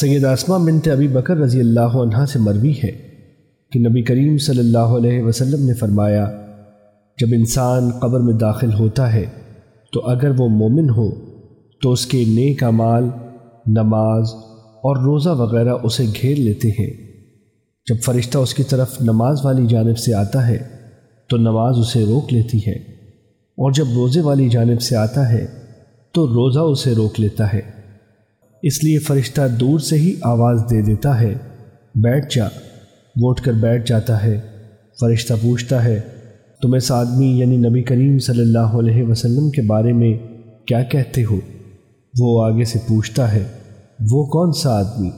سید آسمہ بنت ابی بکر رضی اللہ عنہ سے مروی ہے کہ نبی کریم صلی اللہ علیہ وسلم نے فرمایا، جب انسان قبر میں داخل ہوتا ہے، تو اگر وہ مومن ہو، تو اس کے نیک مال نماز اور روزہ وغیرہ اسے گھیر لیتے ہیں۔ جب فرشتہ اس کی طرف نماز والی جانب سے آتا ہے، تو نماز اسے روک لیتی ہے۔ اور جب روزے والی جانب سے آتا ہے، تو روزہ اسے روک لیتا ہے۔ اس لیے فرشتہ دور سے ہی آواز دے دیتا ہے، بیٹھ جا۔ ووٹ کر بیٹھ جاتا ہے۔ فرشتہ پوچھتا ہے، تم اس آدمی یعنی نبی کریم صلی اللہ علیہ وسلم کے بارے میں کیا کہتے ہو؟ وہ آگے سے پوچھتا ہے، وہ کون سا آدمی؟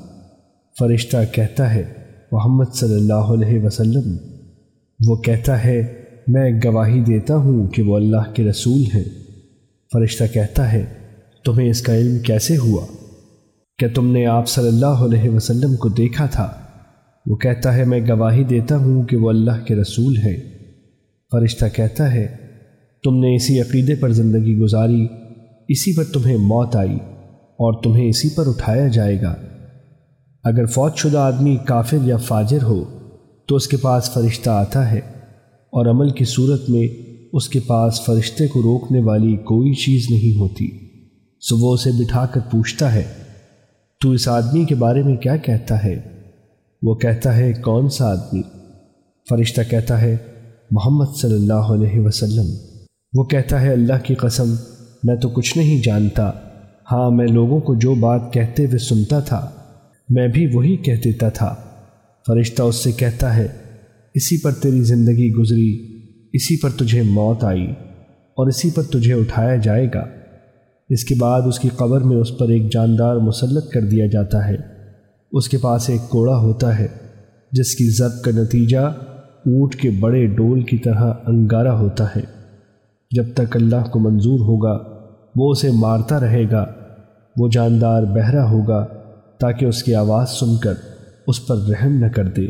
فرشتہ کہتا ہے، محمد صلی اللہ علیہ وسلم۔ وہ کہتا ہے، میں گواہی دیتا ہوں کہ وہ اللہ کے رسول ہیں۔ فرشتہ کہتا ہے، تمہیں اس کا علم کیسے ہوا؟ کہ تم نے آپ صلی اللہ علیہ وسلم کو دیکھا تھا۔ وہ کہتا ہے، میں گواہی دیتا ہوں کہ وہ اللہ کے رسول ہیں۔ فرشتہ کہتا ہے، تم نے اسی عقیدے پر زندگی گزاری، اسی پر تمہیں موت آئی اور تمہیں اسی پر اٹھایا جائے گا۔ اگر فوج شدہ آدمی کافر یا فاجر ہو، تو اس کے پاس فرشتہ آتا ہے اور عمل کی صورت میں اس کے پاس فرشتے کو روکنے والی کوئی چیز نہیں ہوتی۔ سو وہ اسے بٹھا کر پوچھتا ہے تو اس آدمی کے بارے میں کیا کہتا ہے؟ وہ کہتا ہے، کون سا آدمی؟ فرشتہ کہتا ہے، محمد صلی اللہ علیہ وسلم۔ وہ کہتا ہے، اللہ کی قسم، میں تو کچھ نہیں جانتا۔ ہاں میں لوگوں کو جو بات کہتے ہوئے سنتا تھا، میں بھی وہی کہہ دیتا تھا۔ فرشتہ اس سے کہتا ہے، اسی پر تیری زندگی گزری، اسی پر تجھے موت آئی، اور اسی پر تجھے اٹھایا جائے گا۔ اس کے بعد اس کی قبر میں اس پر ایک جاندار مسلط کر دیا جاتا ہے۔ اس کے پاس ایک کوڑا ہوتا ہے، جس کی ضبط کا نتیجہ اونٹ کے بڑے ڈول کی طرح انگارہ ہوتا ہے۔ جب تک اللہ کو منظور ہوگا، وہ اسے مارتا رہے گا، وہ جاندار بہرا ہوگا، تاکہ اس کی آواز سن کر اس پر رحم نہ کر دے۔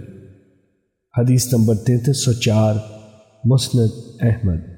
حدیث نمبر تینتیس سو چار، مسند احمد۔